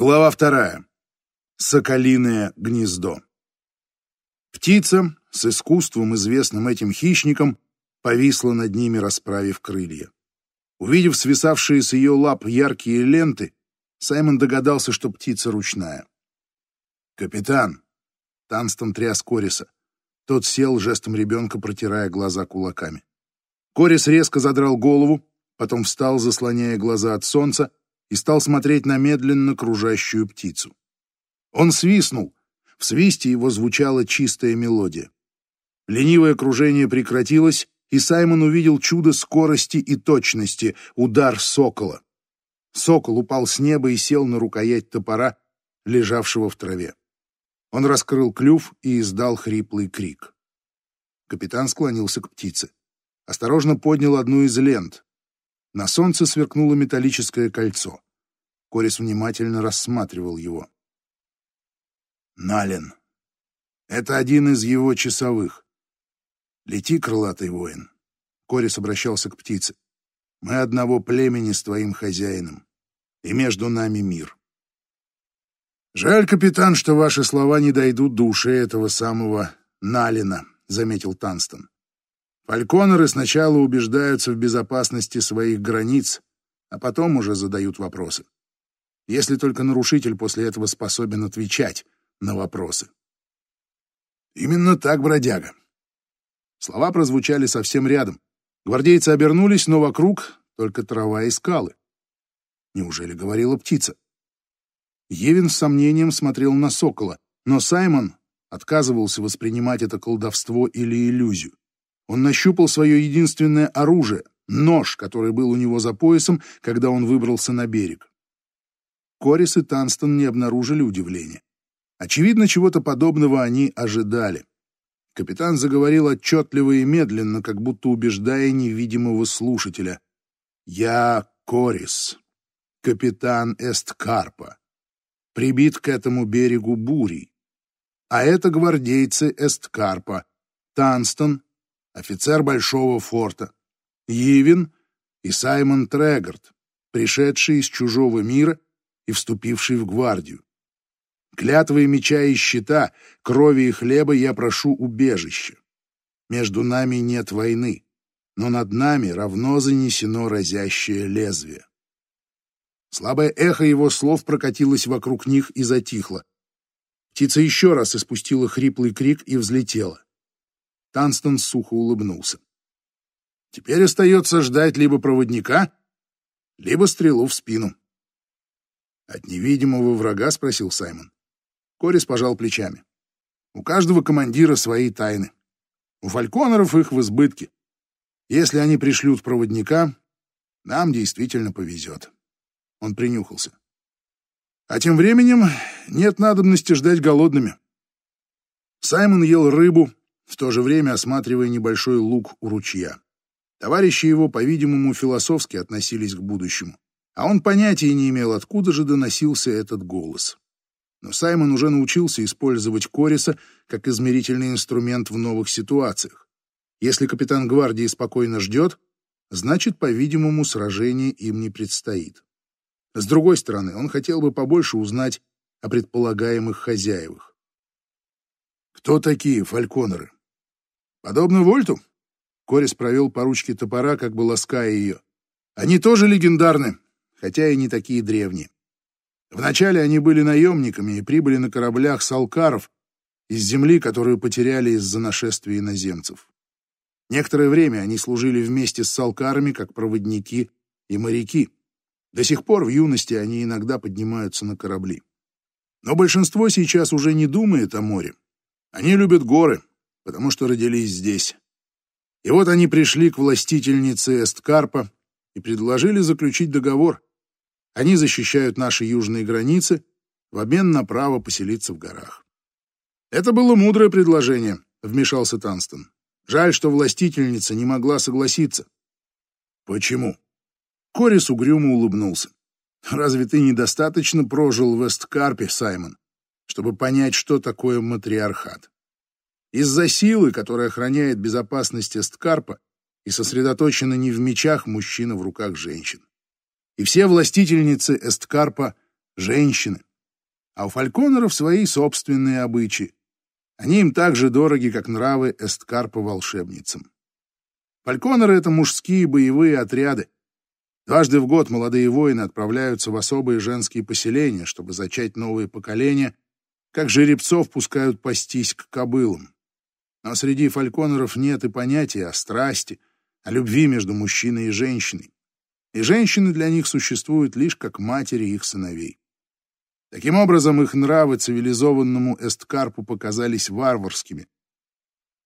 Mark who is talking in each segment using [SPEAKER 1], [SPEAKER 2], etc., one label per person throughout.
[SPEAKER 1] Глава вторая. Соколиное гнездо. Птица с искусством, известным этим хищникам, повисла над ними, расправив крылья. Увидев свисавшие с ее лап яркие ленты, Саймон догадался, что птица ручная. «Капитан!» — Танстон тряс Кориса. Тот сел, жестом ребенка протирая глаза кулаками. Корис резко задрал голову, потом встал, заслоняя глаза от солнца, и стал смотреть на медленно кружащую птицу. Он свистнул. В свисте его звучала чистая мелодия. Ленивое кружение прекратилось, и Саймон увидел чудо скорости и точности — удар сокола. Сокол упал с неба и сел на рукоять топора, лежавшего в траве. Он раскрыл клюв и издал хриплый крик. Капитан склонился к птице. Осторожно поднял одну из лент. На солнце сверкнуло металлическое кольцо. Корис внимательно рассматривал его. Нален. Это один из его часовых. Лети, крылатый воин. Корис обращался к птице. Мы одного племени с твоим хозяином, и между нами мир. Жаль, капитан, что ваши слова не дойдут до ушей этого самого Налина, заметил Танстон. Фальконеры сначала убеждаются в безопасности своих границ, а потом уже задают вопросы. Если только нарушитель после этого способен отвечать на вопросы. Именно так, бродяга. Слова прозвучали совсем рядом. Гвардейцы обернулись, но вокруг только трава и скалы. Неужели говорила птица? Евин с сомнением смотрел на сокола, но Саймон отказывался воспринимать это колдовство или иллюзию. Он нащупал свое единственное оружие — нож, который был у него за поясом, когда он выбрался на берег. Корис и Танстон не обнаружили удивления. Очевидно, чего-то подобного они ожидали. Капитан заговорил отчетливо и медленно, как будто убеждая невидимого слушателя. «Я Корис, капитан Эсткарпа, прибит к этому берегу бурей. А это гвардейцы Эсткарпа, Танстон, офицер Большого форта, Йивин и Саймон Трегард, пришедший из чужого мира и вступивший в гвардию. Клятвой меча и щита, крови и хлеба я прошу убежища. Между нами нет войны, но над нами равно занесено разящее лезвие. Слабое эхо его слов прокатилось вокруг них и затихло. Птица еще раз испустила хриплый крик и взлетела. Танстон сухо улыбнулся. Теперь остается ждать либо проводника, либо стрелу в спину. «От невидимого врага?» — спросил Саймон. Корис пожал плечами. «У каждого командира свои тайны. У фальконеров их в избытке. Если они пришлют проводника, нам действительно повезет». Он принюхался. А тем временем нет надобности ждать голодными. Саймон ел рыбу, в то же время осматривая небольшой луг у ручья. Товарищи его, по-видимому, философски относились к будущему а он понятия не имел, откуда же доносился этот голос. Но Саймон уже научился использовать Кориса как измерительный инструмент в новых ситуациях. Если капитан гвардии спокойно ждет, значит, по-видимому, сражение им не предстоит. С другой стороны, он хотел бы побольше узнать о предполагаемых хозяевах. Кто такие фальконеры? Подобно Вольту? Корис провел по ручке топора, как бы лаская ее. Они тоже легендарны, хотя и не такие древние. Вначале они были наемниками и прибыли на кораблях салкаров из земли, которую потеряли из-за нашествия иноземцев. Некоторое время они служили вместе с салкарами как проводники и моряки. До сих пор в юности они иногда поднимаются на корабли. Но большинство сейчас уже не думает о море. Они любят горы, потому что родились здесь. И вот они пришли к властительнице Эсткарпа и предложили заключить договор, они защищают наши южные границы в обмен на право поселиться в горах. Это было мудрое предложение, вмешался Танстон. Жаль, что властительница не могла согласиться. Почему? Корис угрюмо улыбнулся. Разве ты недостаточно прожил в Эсткарпе, Саймон, чтобы понять, что такое матриархат? Из-за силы, которая охраняет безопасность Эсткарпа, и сосредоточена не в мечах мужчин, в руках женщин. И все властительницы Эсткарпа — женщины, а у фальконеров свои собственные обычаи. Они им так же дороги, как нравы эсткарпа волшебницам. Фальконеры — это мужские боевые отряды. Дважды в год молодые воины отправляются в особые женские поселения, чтобы зачать новые поколения, как жеребцов пускают пастись к кобылам. Но среди фальконеров нет и понятия о страсти, о любви между мужчиной и женщиной. И женщины для них существуют лишь как матери их сыновей. Таким образом, их нравы цивилизованному Эсткарпу показались варварскими.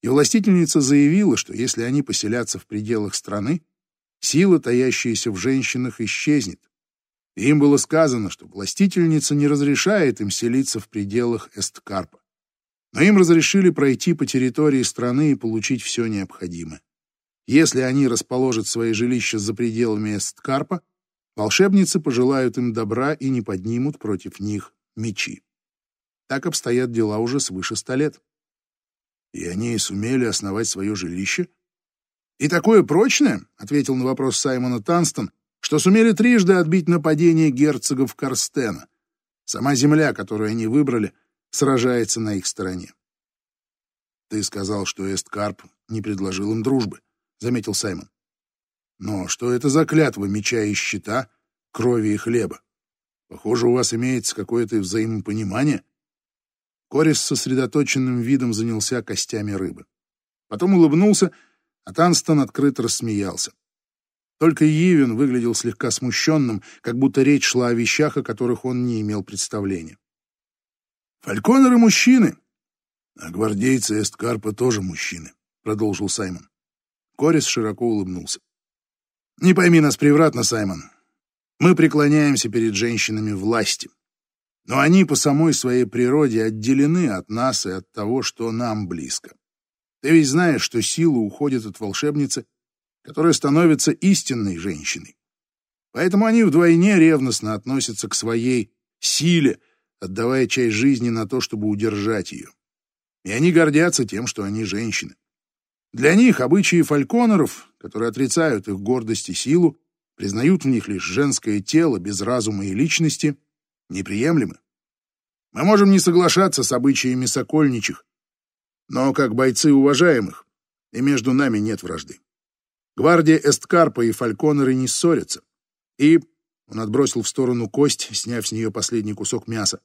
[SPEAKER 1] И властительница заявила, что если они поселятся в пределах страны, сила, таящаяся в женщинах, исчезнет. И им было сказано, что властительница не разрешает им селиться в пределах Эсткарпа. Но им разрешили пройти по территории страны и получить все необходимое. Если они расположат свои жилища за пределами Эсткарпа, волшебницы пожелают им добра и не поднимут против них мечи. Так обстоят дела уже свыше ста лет. И они сумели основать свое жилище? И такое прочное, — ответил на вопрос Саймона Танстон, что сумели трижды отбить нападение герцогов Карстена. Сама земля, которую они выбрали, сражается на их стороне. Ты сказал, что Эсткарп не предложил им дружбы, — заметил Саймон. Но что это за клятва меча и щита, крови и хлеба? Похоже, у вас имеется какое-то взаимопонимание. Корис с сосредоточенным видом занялся костями рыбы. Потом улыбнулся, а Танстон открыто рассмеялся. Только Йивен выглядел слегка смущенным, как будто речь шла о вещах, о которых он не имел представления. «Фальконеры — мужчины, а гвардейцы Эсткарпа тоже мужчины», — продолжил Саймон. Корис широко улыбнулся. Не пойми нас превратно, Саймон. Мы преклоняемся перед женщинами власти. Но они по самой своей природе отделены от нас и от того, что нам близко. Ты ведь знаешь, что сила уходит от волшебницы, которая становится истинной женщиной. Поэтому они вдвойне ревностно относятся к своей силе, отдавая часть жизни на то, чтобы удержать ее. И они гордятся тем, что они женщины. Для них обычаи фальконеров, которые отрицают их гордость и силу, признают в них лишь женское тело без разума и личности, неприемлемы. Мы можем не соглашаться с обычаями сокольничих, но как бойцы уважаемых, и между нами нет вражды. Гвардия Эсткарпа и фальконеры не ссорятся. И он отбросил в сторону кость, сняв с нее последний кусок мяса.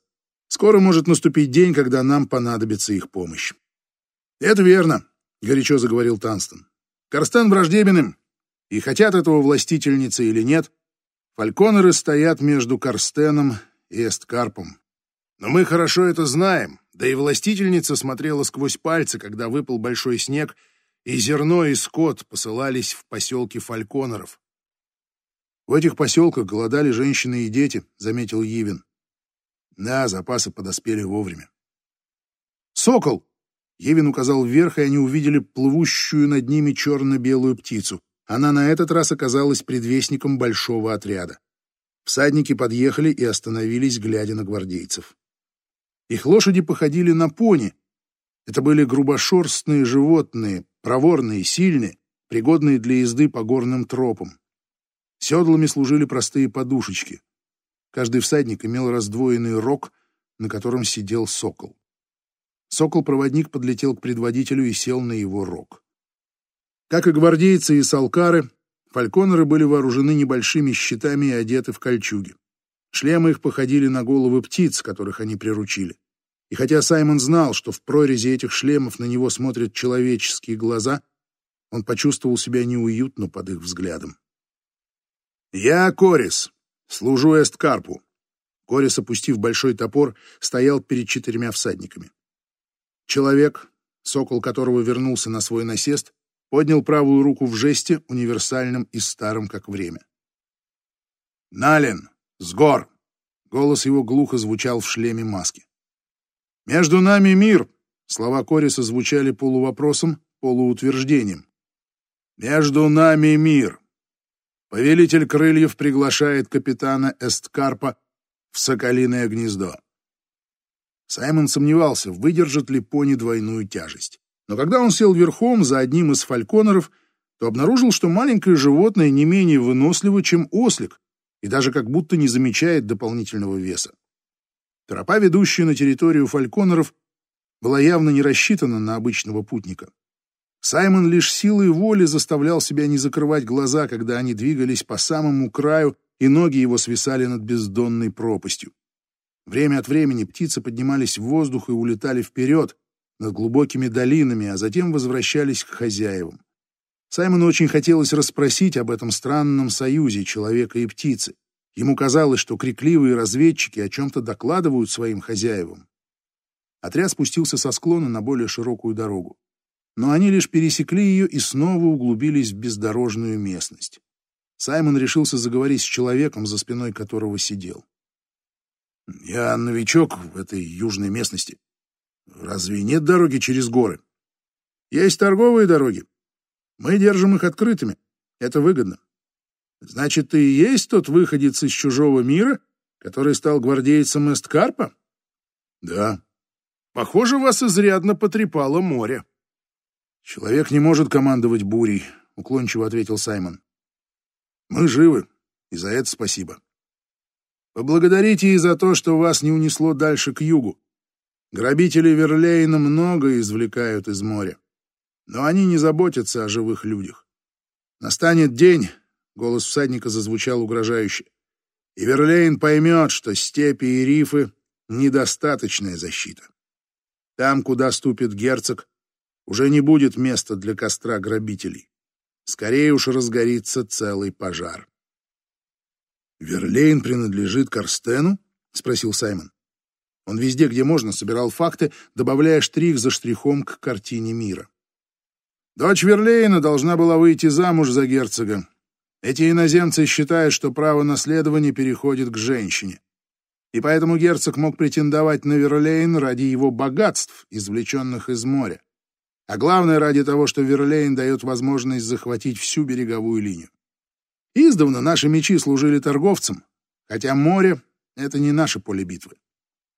[SPEAKER 1] Скоро может наступить день, когда нам понадобится их помощь. Это верно. — горячо заговорил Танстон. «Карстен враждебен им, и хотят этого властительницы или нет, фальконеры стоят между Карстеном и Эсткарпом. Но мы хорошо это знаем, да и властительница смотрела сквозь пальцы, когда выпал большой снег, и зерно и скот посылались в поселки фальконеров. В этих поселках голодали женщины и дети, заметил Йивин. Да, запасы подоспели вовремя. «Сокол!» Евин указал вверх, и они увидели плывущую над ними черно-белую птицу. Она на этот раз оказалась предвестником большого отряда. Всадники подъехали и остановились, глядя на гвардейцев. Их лошади походили на пони. Это были грубошерстные животные, проворные, сильные, пригодные для езды по горным тропам. Седлами служили простые подушечки. Каждый всадник имел раздвоенный рог, на котором сидел сокол. Сокол-проводник подлетел к предводителю и сел на его рог. Как и гвардейцы и салкары, фальконеры были вооружены небольшими щитами и одеты в кольчуги. Шлемы их походили на головы птиц, которых они приручили. И хотя Саймон знал, что в прорезе этих шлемов на него смотрят человеческие глаза, он почувствовал себя неуютно под их взглядом. «Я Корис, служу Эсткарпу». Корис, опустив большой топор, стоял перед четырьмя всадниками. Человек, сокол которого вернулся на свой насест, поднял правую руку в жесте, универсальном и старом, как время. «Нален! С гор!» Голос его глухо звучал в шлеме маски. «Между нами мир!» Слова Кориса звучали полувопросом, полуутверждением. «Между нами мир!» Повелитель крыльев приглашает капитана Эсткарпа в соколиное гнездо. Саймон сомневался, выдержит ли пони двойную тяжесть. Но когда он сел верхом за одним из фальконеров, то обнаружил, что маленькое животное не менее выносливо, чем ослик, и даже как будто не замечает дополнительного веса. Тропа, ведущая на территорию фальконеров, была явно не рассчитана на обычного путника. Саймон лишь силой воли заставлял себя не закрывать глаза, когда они двигались по самому краю, и ноги его свисали над бездонной пропастью. Время от времени птицы поднимались в воздух и улетали вперед, над глубокими долинами, а затем возвращались к хозяевам. Саймону очень хотелось расспросить об этом странном союзе человека и птицы. Ему казалось, что крикливые разведчики о чем-то докладывают своим хозяевам. Отряд спустился со склона на более широкую дорогу. Но они лишь пересекли ее и снова углубились в бездорожную местность. Саймон решился заговорить с человеком, за спиной которого сидел. «Я новичок в этой южной местности. Разве нет дороги через горы? Есть торговые дороги. Мы держим их открытыми. Это выгодно. Значит, ты и есть тот выходец из чужого мира, который стал гвардейцем Эсткарпа? Да. Похоже, вас изрядно потрепало море. Человек не может командовать бурей, уклончиво ответил Саймон. Мы живы, и за это спасибо. Поблагодарите и за то, что вас не унесло дальше к югу. Грабители Верлейна много извлекают из моря, но они не заботятся о живых людях. Настанет день, голос всадника зазвучал угрожающе, и Верлейн поймет, что степи и рифы — недостаточная защита. Там, куда ступит герцог, уже не будет места для костра грабителей. Скорее уж разгорится целый пожар. «Верлейн принадлежит Карстену?» — спросил Саймон. Он везде, где можно, собирал факты, добавляя штрих за штрихом к картине мира. Дочь Верлейна должна была выйти замуж за герцога. Эти иноземцы считают, что право наследования переходит к женщине. И поэтому герцог мог претендовать на Верлейн ради его богатств, извлеченных из моря. А главное, ради того, что Верлейн дает возможность захватить всю береговую линию. Издавна наши мечи служили торговцам, хотя море — это не наше поле битвы.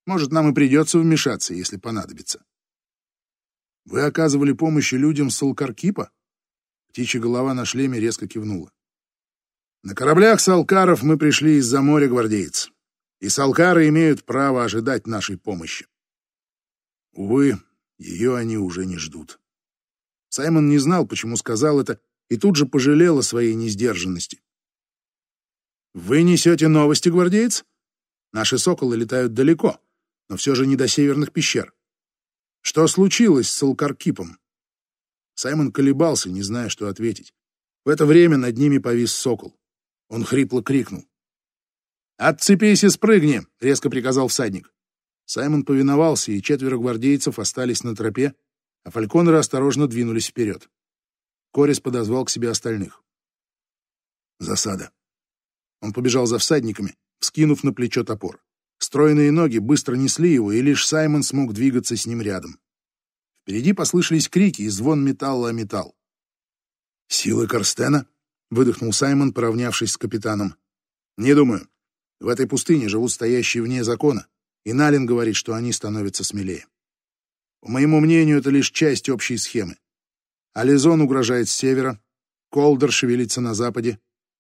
[SPEAKER 1] Может, нам и придется вмешаться, если понадобится. Вы оказывали помощь людям Салкаркипа? Птичья голова на шлеме резко кивнула. На кораблях Салкаров мы пришли из-за моря, гвардейц. И Салкары имеют право ожидать нашей помощи. Увы, ее они уже не ждут. Саймон не знал, почему сказал это, и тут же пожалел о своей несдержанности. «Вы несете новости, гвардеец? Наши соколы летают далеко но все же не до северных пещер. Что случилось с Алкаркипом? Саймон колебался, не зная, что ответить. В это время над ними повис сокол. Он хрипло крикнул. «Отцепись и спрыгни!» — резко приказал всадник. Саймон повиновался, и четверо гвардейцев остались на тропе, а фальконеры осторожно двинулись вперед. Корис подозвал к себе остальных. Засада. Он побежал за всадниками, вскинув на плечо топор. Стройные ноги быстро несли его, и лишь Саймон смог двигаться с ним рядом. Впереди послышались крики и звон металла о металл. «Силы Карстена?» — выдохнул Саймон, поравнявшись с капитаном. «Не думаю. В этой пустыне живут стоящие вне закона, и Налин говорит, что они становятся смелее. По моему мнению, это лишь часть общей схемы. Ализон угрожает с севера, Колдер шевелится на западе,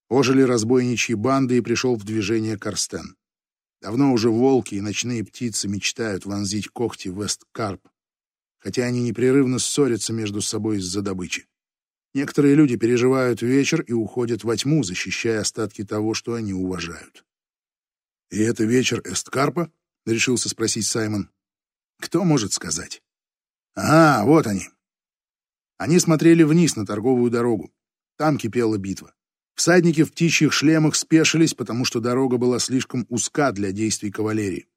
[SPEAKER 1] ожили разбойничьи банды и пришел в движение Карстен. Давно уже волки и ночные птицы мечтают вонзить когти в Весткарп, хотя они непрерывно ссорятся между собой из-за добычи. Некоторые люди переживают вечер и уходят во тьму, защищая остатки того, что они уважают. «И это вечер Эсткарпа?» — решился спросить Саймон. «Кто может сказать?» «А, вот они!» Они смотрели вниз на торговую дорогу. Там кипела битва. Всадники в птичьих шлемах спешились, потому что дорога была слишком узка для действий кавалерии.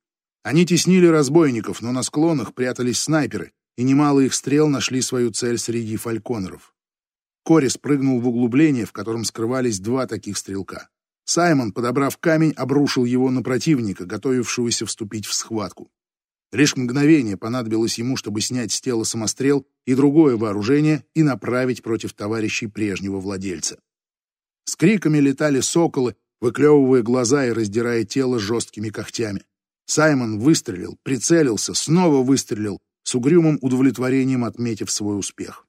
[SPEAKER 1] Они теснили разбойников, но на склонах прятались снайперы, и немало их стрел нашли свою цель среди фальконеров. Кори спрыгнул в углубление, в котором скрывались два таких стрелка. Саймон, подобрав камень, обрушил его на противника, готовившегося вступить в схватку. Лишь мгновение понадобилось ему, чтобы снять с тела самострел и другое вооружение и направить против товарищей прежнего владельца. С криками летали соколы, выклевывая глаза и раздирая тело жесткими когтями. Саймон выстрелил, прицелился, снова выстрелил, с угрюмым удовлетворением отметив свой успех.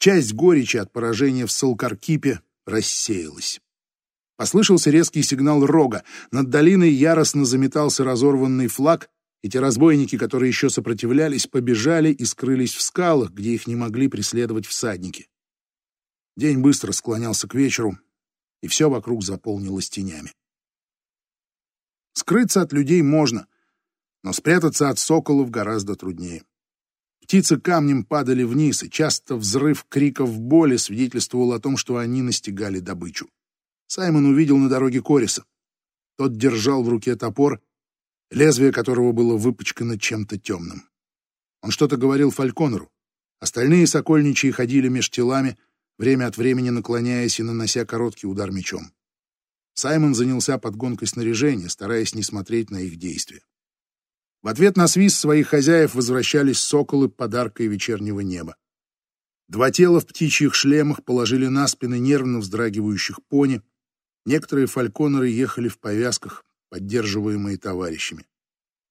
[SPEAKER 1] Часть горечи от поражения в Салкаркипе рассеялась. Послышался резкий сигнал рога. Над долиной яростно заметался разорванный флаг, Эти разбойники, которые еще сопротивлялись, побежали и скрылись в скалах, где их не могли преследовать всадники. День быстро склонялся к вечеру, и все вокруг заполнилось тенями. Скрыться от людей можно, но спрятаться от соколов гораздо труднее. Птицы камнем падали вниз, и часто взрыв криков боли свидетельствовал о том, что они настигали добычу. Саймон увидел на дороге Кориса. Тот держал в руке топор, лезвие которого было выпачкано чем-то темным. Он что-то говорил Фальконеру. Остальные сокольничьи ходили меж телами, время от времени наклоняясь и нанося короткий удар мечом. Саймон занялся подгонкой снаряжения, стараясь не смотреть на их действия. В ответ на свист своих хозяев возвращались соколы подаркой вечернего неба. Два тела в птичьих шлемах положили на спины нервно вздрагивающих пони. Некоторые фальконеры ехали в повязках, поддерживаемые товарищами.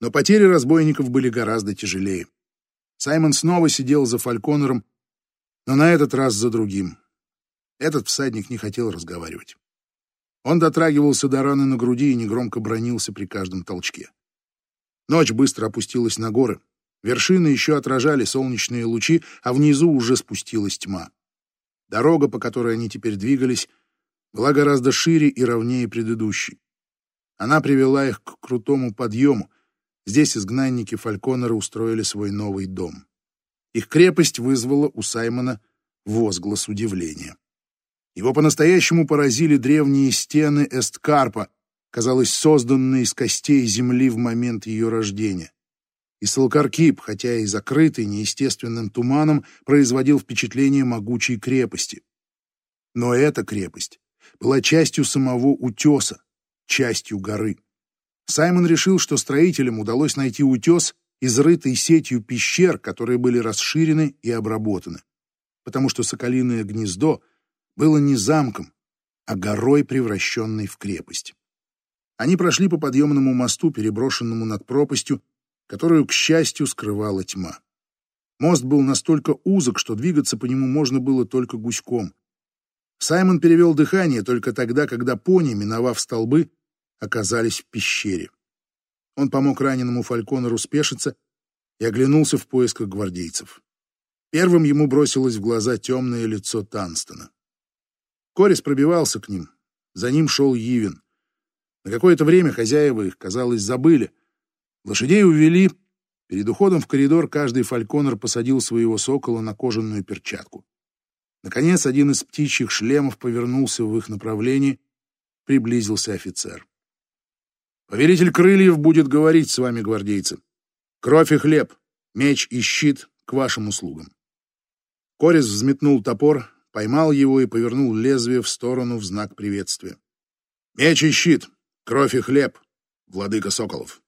[SPEAKER 1] Но потери разбойников были гораздо тяжелее. Саймон снова сидел за фальконером, но на этот раз за другим. Этот всадник не хотел разговаривать. Он дотрагивался до раны на груди и негромко бронился при каждом толчке. Ночь быстро опустилась на горы. Вершины еще отражали солнечные лучи, а внизу уже спустилась тьма. Дорога, по которой они теперь двигались, была гораздо шире и ровнее предыдущей. Она привела их к крутому подъему. Здесь изгнанники Фальконера устроили свой новый дом. Их крепость вызвала у Саймона возглас удивления. Его по-настоящему поразили древние стены Эсткарпа, казалось, созданные из костей земли в момент ее рождения. И Салкаркип, хотя и закрытый неестественным туманом, производил впечатление могучей крепости. Но эта крепость была частью самого утеса, частью горы. Саймон решил, что строителям удалось найти утес, изрытый сетью пещер, которые были расширены и обработаны, потому что соколиное гнездо было не замком, а горой, превращенной в крепость. Они прошли по подъемному мосту, переброшенному над пропастью, которую, к счастью, скрывала тьма. Мост был настолько узок, что двигаться по нему можно было только гуськом. Саймон перевел дыхание только тогда, когда пони, миновав столбы, оказались в пещере. Он помог раненому фальконеру спешиться и оглянулся в поисках гвардейцев. Первым ему бросилось в глаза темное лицо Танстона. Корис пробивался к ним. За ним шел Йивен. На какое-то время хозяева их, казалось, забыли. Лошадей увели. Перед уходом в коридор каждый фальконер посадил своего сокола на кожаную перчатку. Наконец, один из птичьих шлемов повернулся в их направлении. Приблизился офицер. Повелитель крыльев будет говорить с вами, гвардейцы. Кровь и хлеб, меч и щит к вашим услугам. Корис взметнул топор, поймал его и повернул лезвие в сторону в знак приветствия. Меч и щит, кровь и хлеб, владыка Соколов.